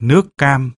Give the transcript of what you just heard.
nước cam.